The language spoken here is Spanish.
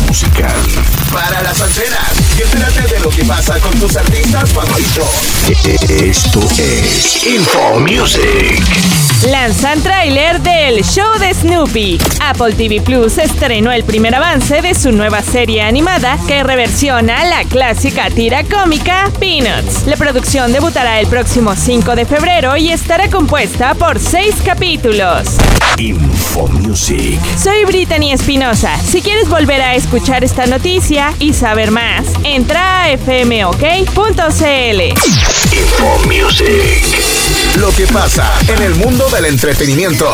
musical. Para las antenas y entérate de lo que pasa con tus artistas favoritos. Esto es Info Music. Lanzan tráiler del show de Snoopy. Apple TV Plus estrenó el primer avance de su nueva serie animada que reversiona la clásica tira cómica Peanuts. La producción debutará el próximo 5 de febrero y estará compuesta por seis capítulos. Info Music. Soy Brittany Espinosa. Si quieres volver a escuchar esta noticia y saber más, entra a fmok.cl. Info Music. Lo que pasa en el mundo del entretenimiento.